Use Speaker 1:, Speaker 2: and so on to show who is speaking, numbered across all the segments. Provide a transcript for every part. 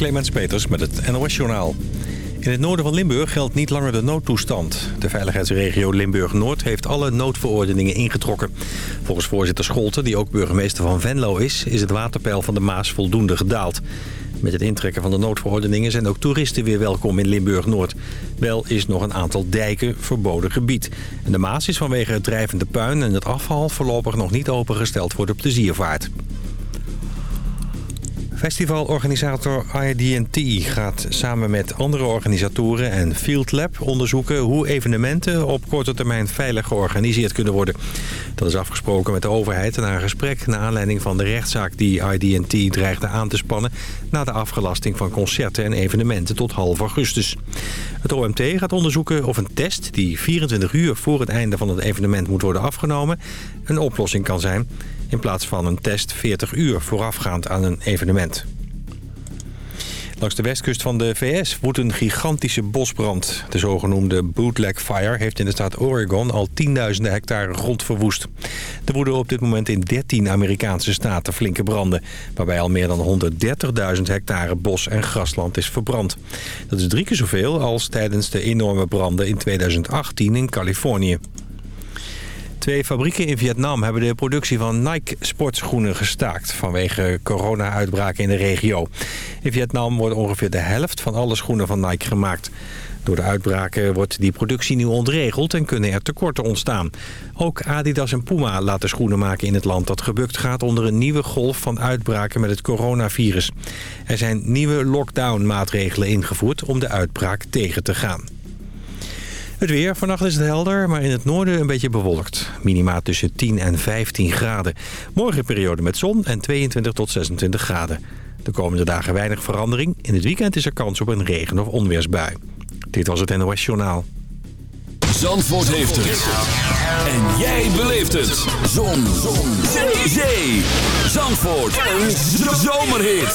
Speaker 1: Clemens Peters met het NOS Journaal. In het noorden van Limburg geldt niet langer de noodtoestand. De veiligheidsregio Limburg-Noord heeft alle noodverordeningen ingetrokken. Volgens voorzitter Scholten, die ook burgemeester van Venlo is... is het waterpeil van de Maas voldoende gedaald. Met het intrekken van de noodverordeningen zijn ook toeristen weer welkom in Limburg-Noord. Wel is nog een aantal dijken verboden gebied. En de Maas is vanwege het drijvende puin en het afval voorlopig nog niet opengesteld voor de pleziervaart. Festivalorganisator IDT gaat samen met andere organisatoren en Field Lab onderzoeken hoe evenementen op korte termijn veilig georganiseerd kunnen worden. Dat is afgesproken met de overheid na een gesprek naar aanleiding van de rechtszaak die IDT dreigde aan te spannen na de afgelasting van concerten en evenementen tot half augustus. Het OMT gaat onderzoeken of een test die 24 uur voor het einde van het evenement moet worden afgenomen een oplossing kan zijn in plaats van een test 40 uur voorafgaand aan een evenement. Langs de westkust van de VS woedt een gigantische bosbrand. De zogenoemde Bootleg Fire heeft in de staat Oregon al tienduizenden hectare grond verwoest. Er woeden op dit moment in 13 Amerikaanse staten flinke branden... waarbij al meer dan 130.000 hectare bos en grasland is verbrand. Dat is drie keer zoveel als tijdens de enorme branden in 2018 in Californië. Twee fabrieken in Vietnam hebben de productie van Nike sportschoenen gestaakt... vanwege corona-uitbraken in de regio. In Vietnam wordt ongeveer de helft van alle schoenen van Nike gemaakt. Door de uitbraken wordt die productie nu ontregeld en kunnen er tekorten ontstaan. Ook Adidas en Puma laten schoenen maken in het land dat gebukt gaat onder een nieuwe golf van uitbraken met het coronavirus. Er zijn nieuwe lockdown-maatregelen ingevoerd om de uitbraak tegen te gaan. Het weer. Vannacht is het helder, maar in het noorden een beetje bewolkt. Minima tussen 10 en 15 graden. Morgen periode met zon en 22 tot 26 graden. De komende dagen weinig verandering. In het weekend is er kans op een regen- of onweersbui. Dit was het NOS Journaal.
Speaker 2: Zandvoort heeft het. En jij beleeft het. Zon. zon. Zee. Zandvoort. Een zomerhit.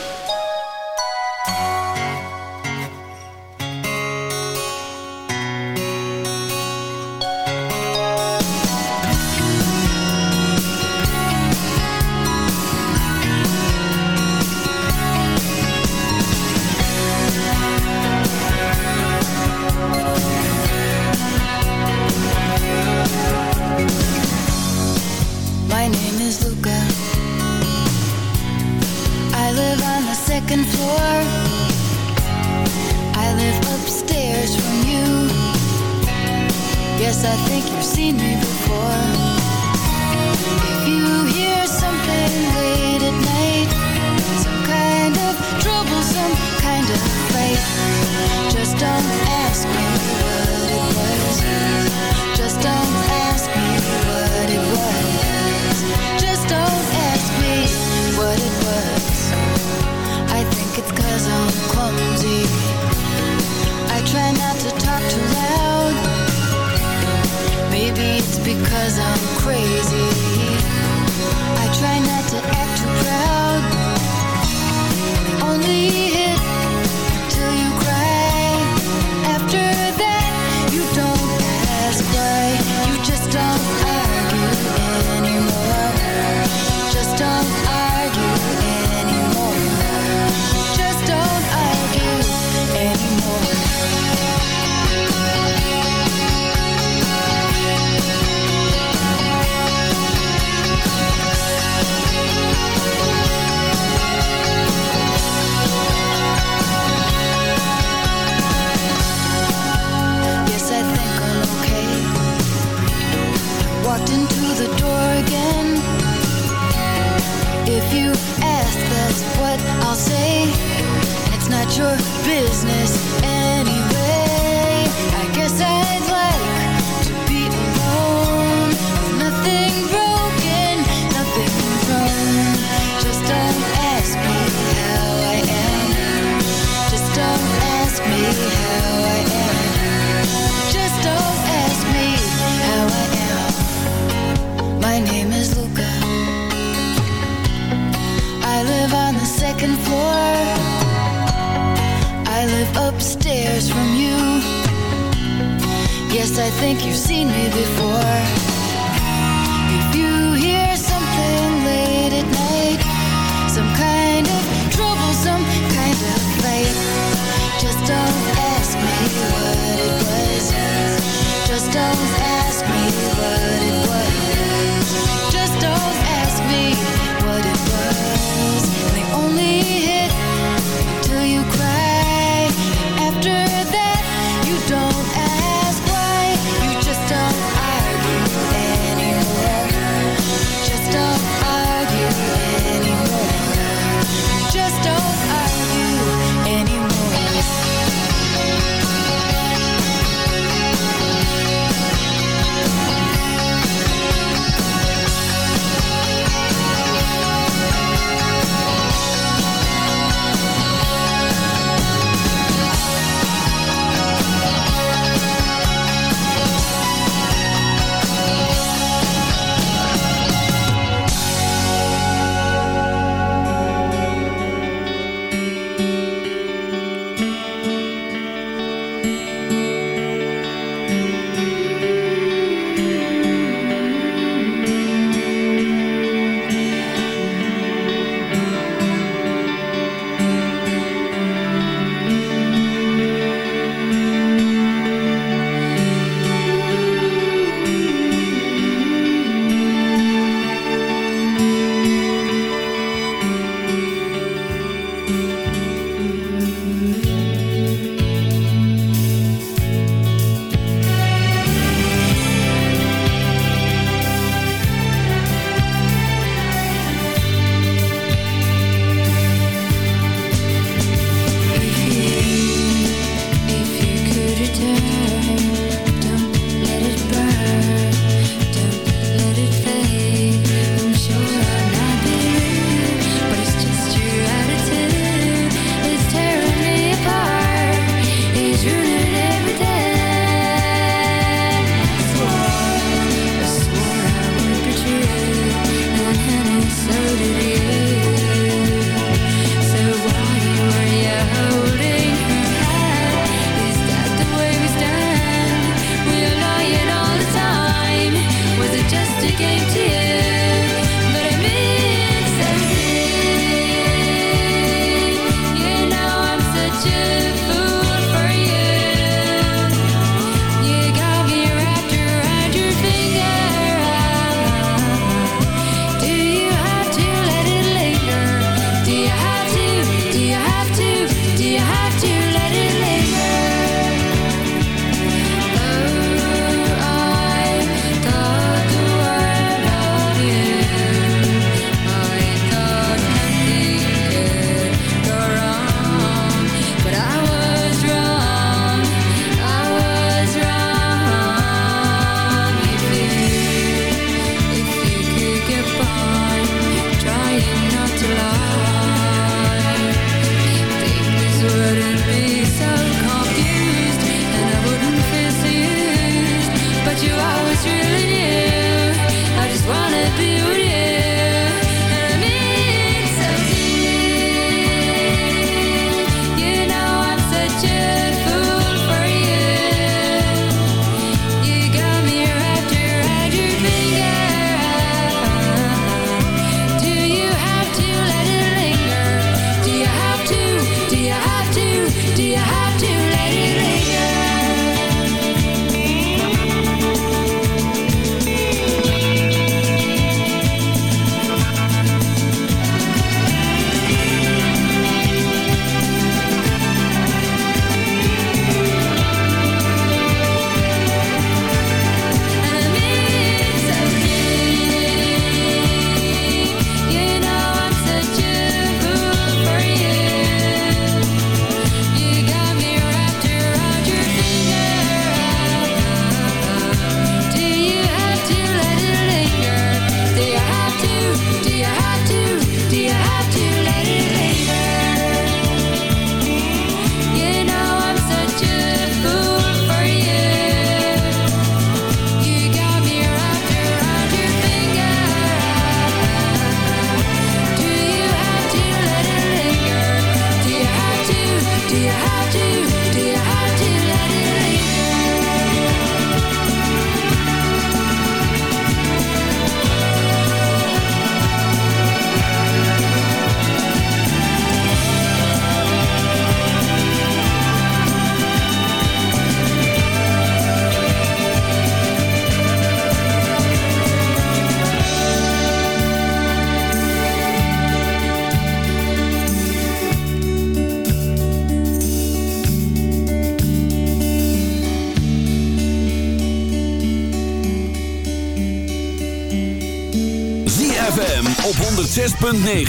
Speaker 3: Yes, I think you've seen me before. If you hear something late at night, some kind of trouble, some kind of just don't ask me what it was. Just don't ask me what it was. Just don't ask me what it was. I think it's cause I'm clumsy. I try not to talk too loud. Maybe it's because I'm crazy. I try not to act too proud. Only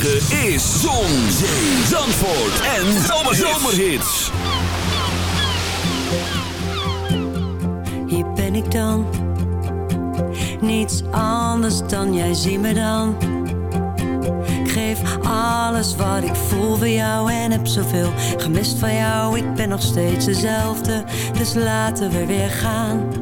Speaker 3: is
Speaker 2: Zon, Zee, Zandvoort en Zomerhits.
Speaker 4: Hier ben ik dan, niets anders dan jij zie me dan. Ik geef alles wat ik voel voor jou en heb zoveel gemist van jou. Ik ben nog steeds dezelfde, dus laten we weer gaan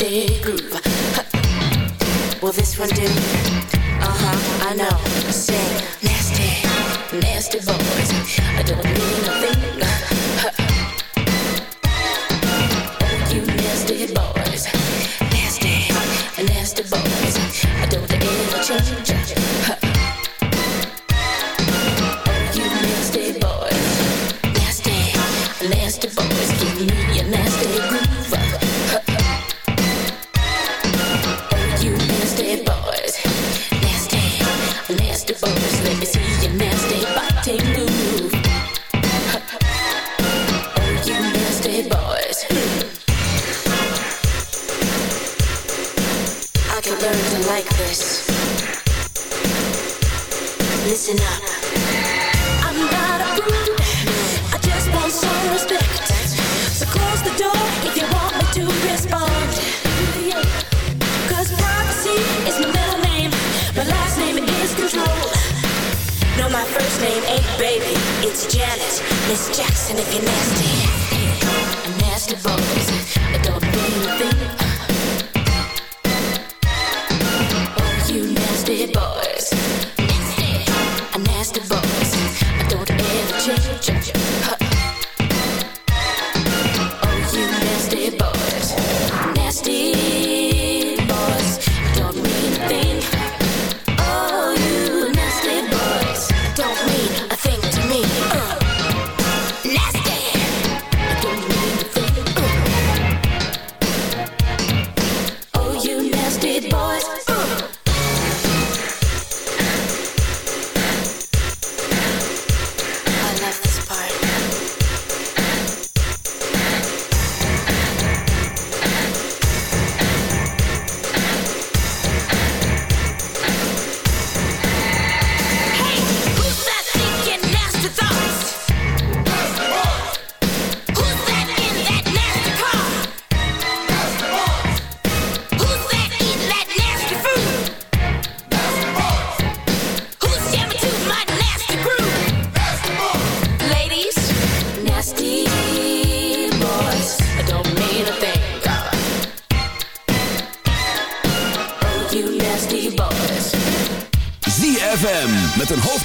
Speaker 5: holiday groove. Will this one do? Uh huh, I know. Say, nasty, nasty boys. I don't mean a thing. Boys.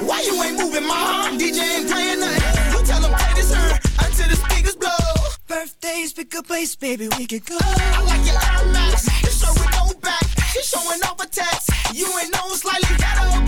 Speaker 6: Why you ain't moving, mom? DJ ain't playing nothing. You tell him play this her until the speakers blow. Birthdays, pick a place, baby, we could go. I like your IMAX. This show we no back. She showing off a text. You ain't no slightly got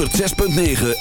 Speaker 5: 106.9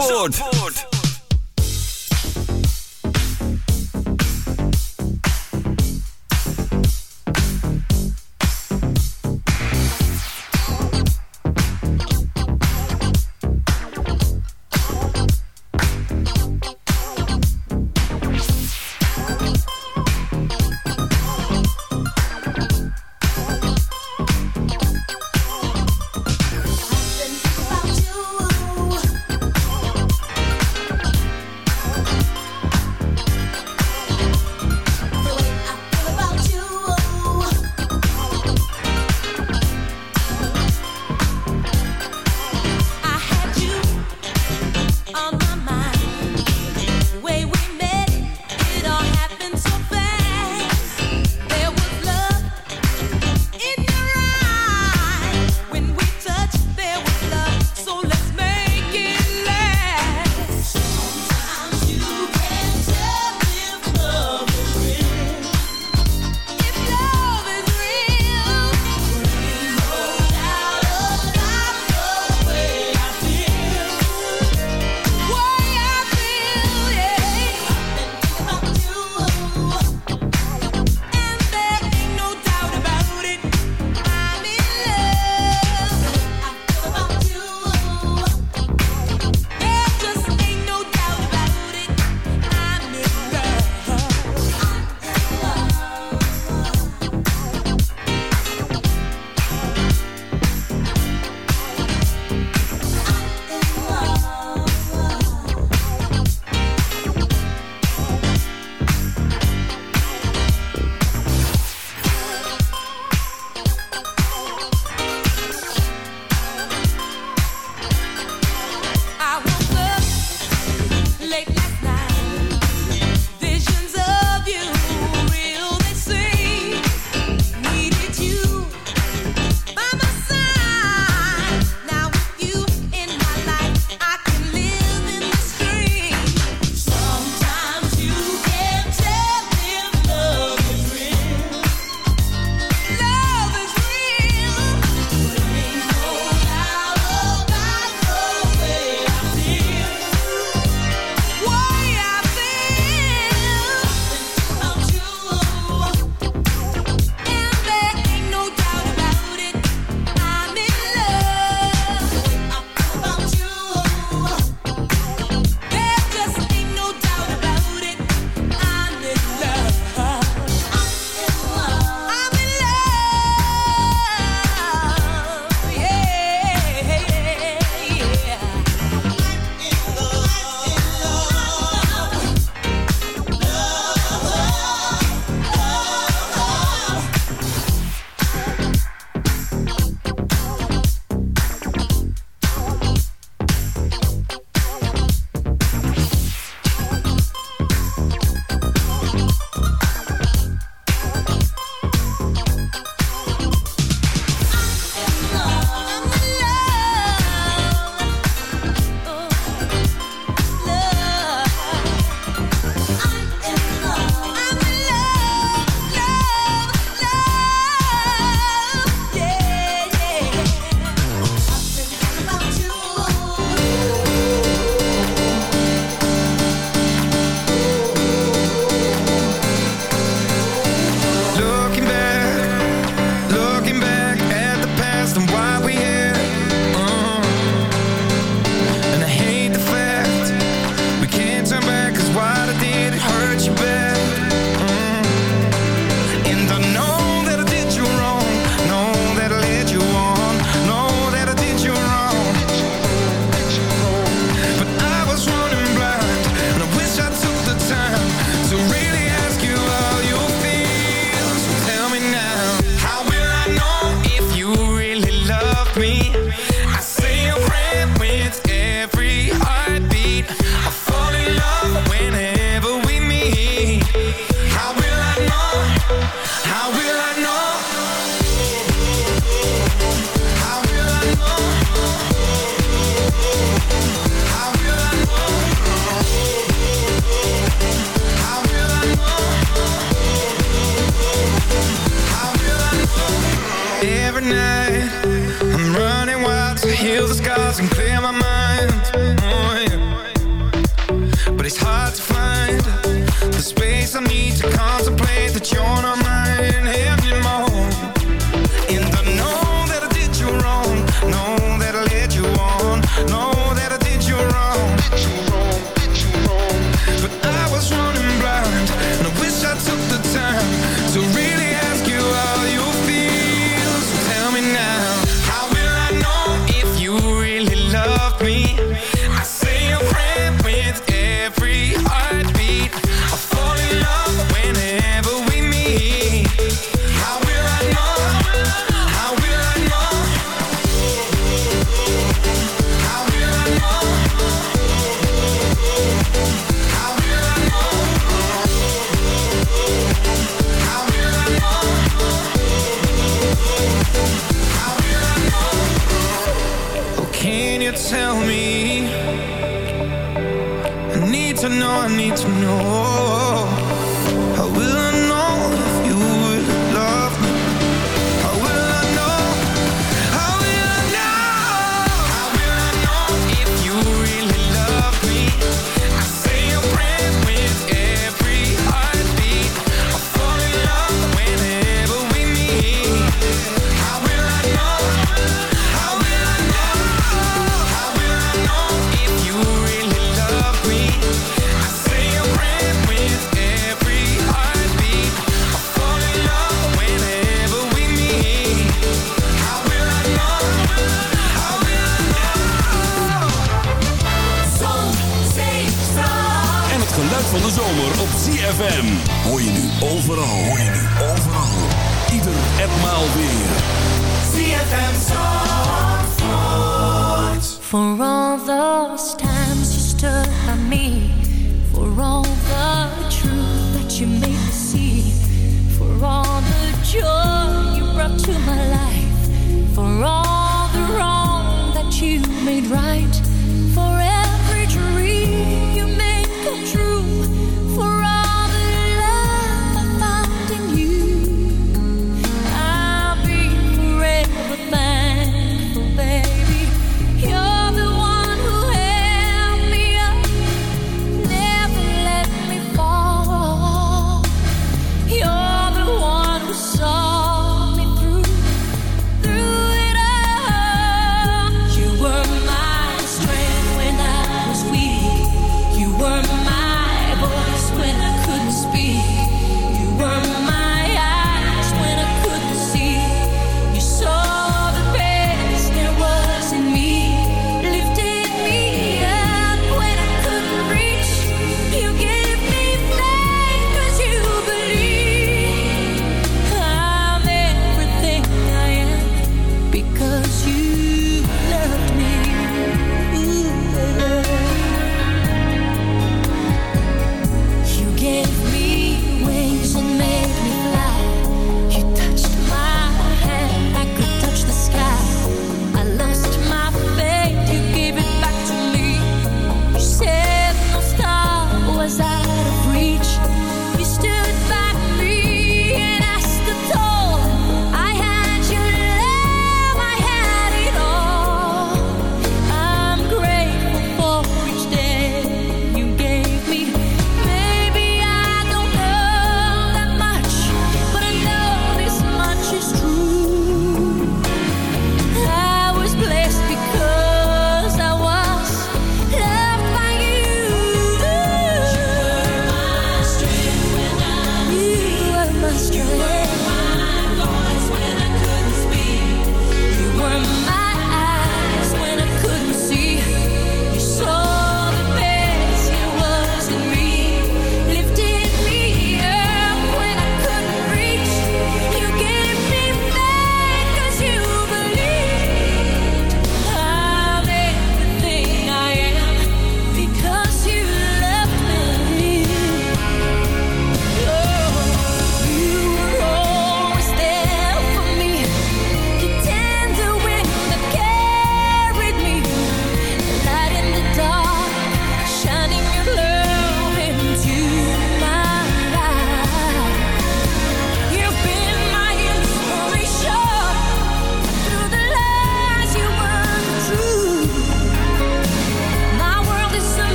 Speaker 7: Zandvoort.